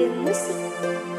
and listen.